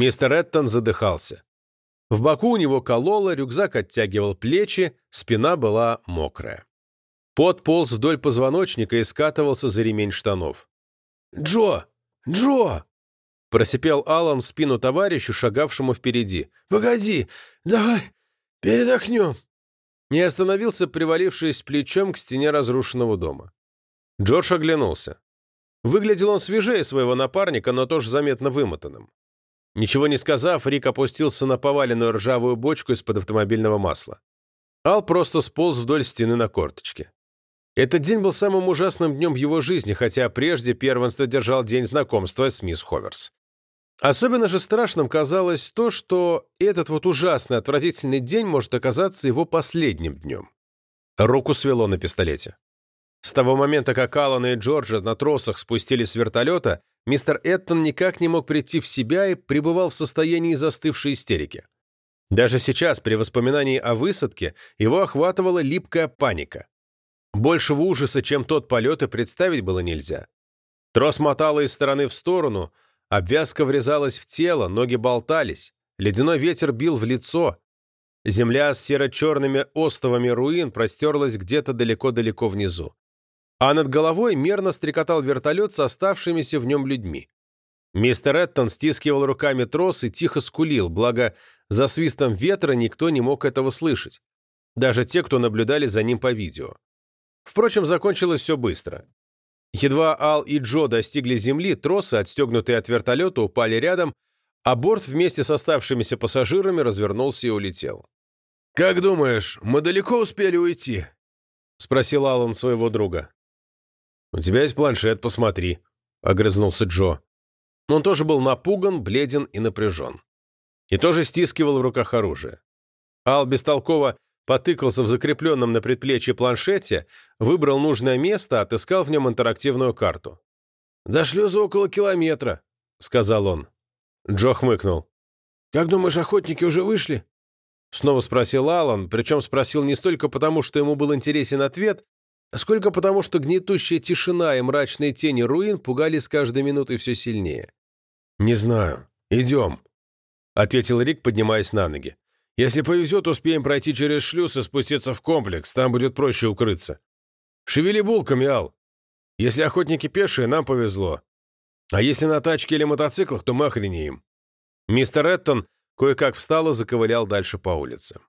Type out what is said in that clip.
Мистер Эттон задыхался. В боку у него кололо, рюкзак оттягивал плечи, спина была мокрая. Пот полз вдоль позвоночника и скатывался за ремень штанов. «Джо! Джо!» Просипел Алан в спину товарищу, шагавшему впереди. «Погоди! Давай передохнем!» Не остановился, привалившись плечом к стене разрушенного дома. Джордж оглянулся. Выглядел он свежее своего напарника, но тоже заметно вымотанным. Ничего не сказав, Рик опустился на поваленную ржавую бочку из-под автомобильного масла. Ал просто сполз вдоль стены на корточке. Этот день был самым ужасным днем в его жизни, хотя прежде первенство держал день знакомства с мисс Ховерс. Особенно же страшным казалось то, что этот вот ужасный, отвратительный день может оказаться его последним днем. Руку свело на пистолете. С того момента, как Аллан и Джорджа на тросах спустились с вертолета, мистер Эттон никак не мог прийти в себя и пребывал в состоянии застывшей истерики. Даже сейчас, при воспоминании о высадке, его охватывала липкая паника. Большего ужаса, чем тот полет, и представить было нельзя. Трос мотало из стороны в сторону, обвязка врезалась в тело, ноги болтались, ледяной ветер бил в лицо. Земля с серо-черными остовами руин простерлась где-то далеко-далеко внизу а над головой мерно стрекотал вертолет с оставшимися в нем людьми. Мистер Эттон стискивал руками трос и тихо скулил, благо за свистом ветра никто не мог этого слышать. Даже те, кто наблюдали за ним по видео. Впрочем, закончилось все быстро. Едва Ал и Джо достигли земли, тросы, отстегнутые от вертолета, упали рядом, а борт вместе с оставшимися пассажирами развернулся и улетел. «Как думаешь, мы далеко успели уйти?» — спросил Аллан своего друга. «У тебя есть планшет, посмотри», — огрызнулся Джо. Он тоже был напуган, бледен и напряжен. И тоже стискивал в руках оружие. Ал бестолково потыкался в закрепленном на предплечье планшете, выбрал нужное место, отыскал в нем интерактивную карту. «До шлюза около километра», — сказал он. Джо хмыкнул. «Как думаешь, охотники уже вышли?» Снова спросил Алан, причем спросил не столько потому, что ему был интересен ответ, сколько потому, что гнетущая тишина и мрачные тени руин пугали с каждой минутой все сильнее. «Не знаю. Идем», — ответил Рик, поднимаясь на ноги. «Если повезет, успеем пройти через шлюз и спуститься в комплекс, там будет проще укрыться. Шевели булками, Ал. Если охотники пешие, нам повезло. А если на тачке или мотоциклах, то мы охренеем». Мистер Эттон кое-как встал и заковылял дальше по улице.